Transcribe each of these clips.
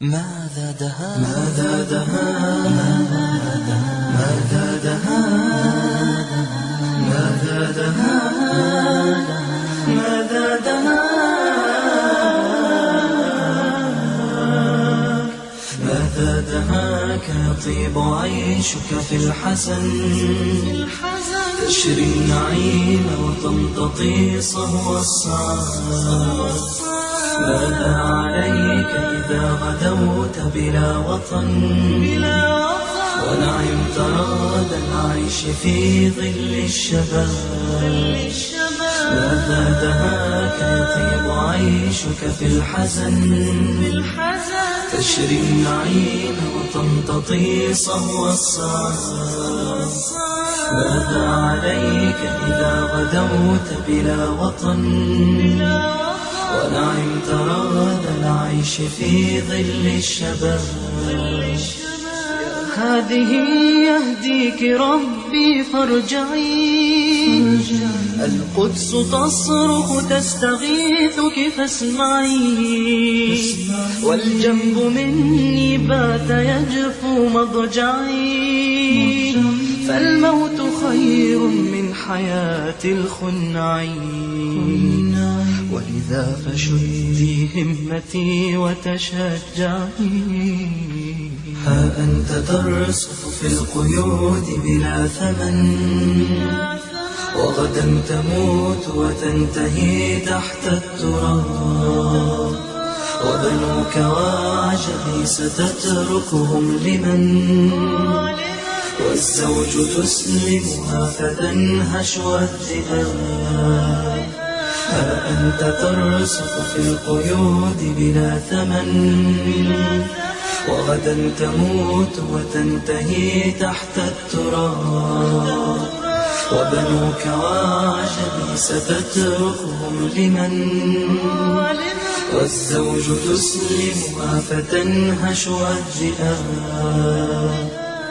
ماذا دها ماذا دها ماذا دها ماذا دها ماذا دها ماذا دهاك يطيب عيشك في الحزن تشري النعيم وتمتطي صهو السعادة ماذا عليك إذا غدوت بلا وطن. ونعمت راد العيش في ظل الشباب. ماذا دهاك يطيب عيشك في الحزن. تشري النعيم وتمتطي صهو ماذا عليك إذا غدوت بلا وطن؟ ونعمت راد العيش في ظل الشباب. هذه يهديك ربي فارجعي. القدس تصرخ تستغيثك فاسمعي. والجنب مني بات يجفو مضجعي. فالموت خير من حياة الخنعين ولذا فشدي همتي وتشجعي ها أنت ترسخ في القيود بلا ثمن. وغدا تموت وتنتهي تحت التراب. وبنوك وعجبي ستتركهم لمن؟ والزوج تسلمها فتنهش الذئاب أنت ترسخ في القيود بلا ثمن. وغدا تموت وتنتهي تحت التراب. وبنوك وعجبي ستتركهم لمن؟ والزوج تسلمها فتنهش الذئاب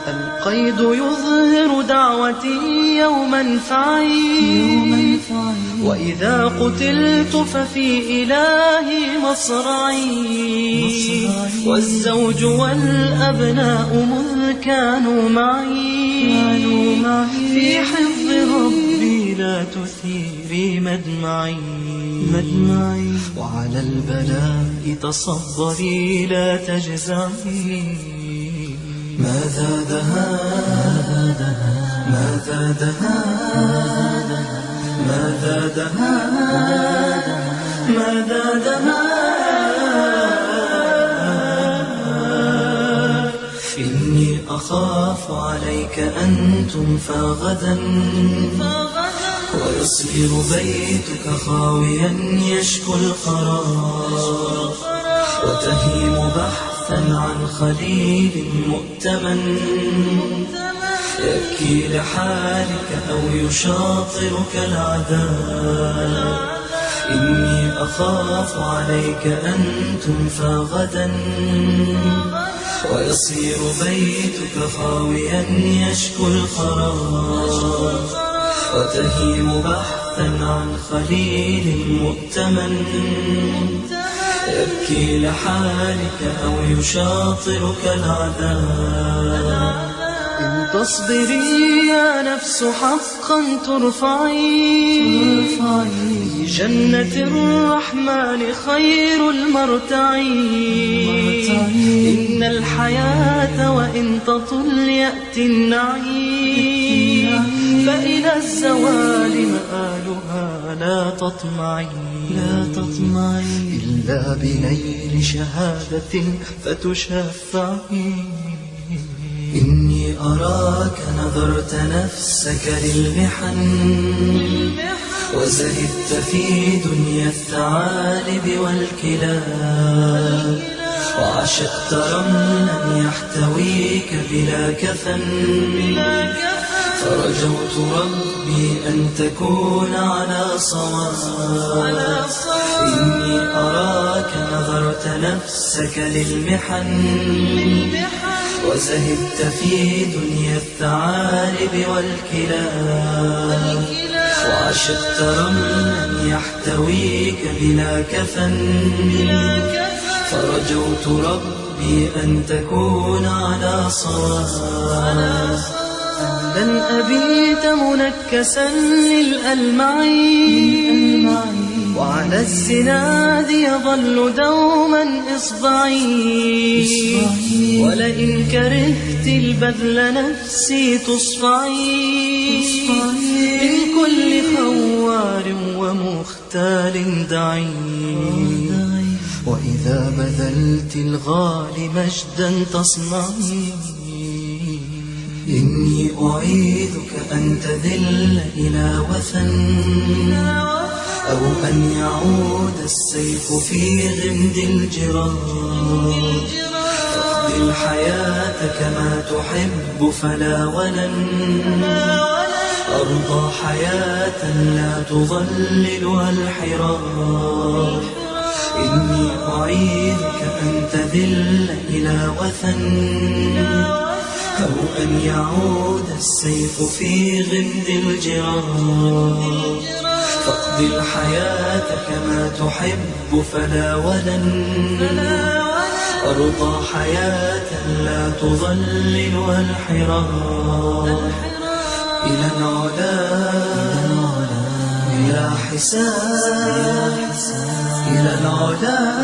القيد يظهر دعوتي يوما فعي وإذا قتلت ففي إلهي مصرعي. والزوج والأبناء مذ كانوا معي. في حفظ ربي لا تثيري مدمعي مدمعي. وعلى البلاء تصبري لا تجزعي. ماذا دها ماذا دها ماذا دها ماذا دها إني أخاف عليك أن تنفى غدا ويصير بيتك خاويا يشكو الخراب وتهيم بحثا عن خليل مؤتمن. يبكي لحالك أو يشاطرك العذاب. إني أخاف عليك أن تنفى غدا. ويصير بيتك خاويا يشكو الخراب. وتهيم بحثا عن خليل مؤتمن. يبكي لحالك أو يشاطرك العذاب. إن تصبري يا نفس حقا ترفعي. في جنة الرحمن خير المرتع إن الحياة وإن تطل يأتي النعيم. فإلى الزوال مآلها لا تطمعي لا تطمعي إلا بنيل شهادة فتشفعي إني أراك نظرت نفسك للمحن. وزهدت في دنيا الثعالب والكلاب. وعشقت رملا يحتويك بلا كفن. فرجوت ربي أن تكون على صواب إني أراك نظرت نفسك للمحن. وزهدت في دنيا الثعالب والكلاب. وعشقت رملا يحتويك بلا كفن. فرجوت ربي أن تكون على صواب لن أبيت منكسا للألمعين. وعلى الزناد يظل دوما إصبعي ولئن كرهت البذل نفسي تصفعي من كل خوار ومختال دعي وإذا بذلت الغالي مجدا تصنعي إني أعيذك أن تذل إلى وثن أو أن يعود السيف في غمد الجرار تقضي الحياة كما تحب فلا ولن. أرضى حياة لا تظللها الحرار إني أعيذك أن تذل إلى وثن أو أن يعود السيف في غمد الجرار فاقضي الحياة كما تحب فلا ولن. أرضى حياة لا تظللها الحرار إلى العلا بلا حساب. إلى العلا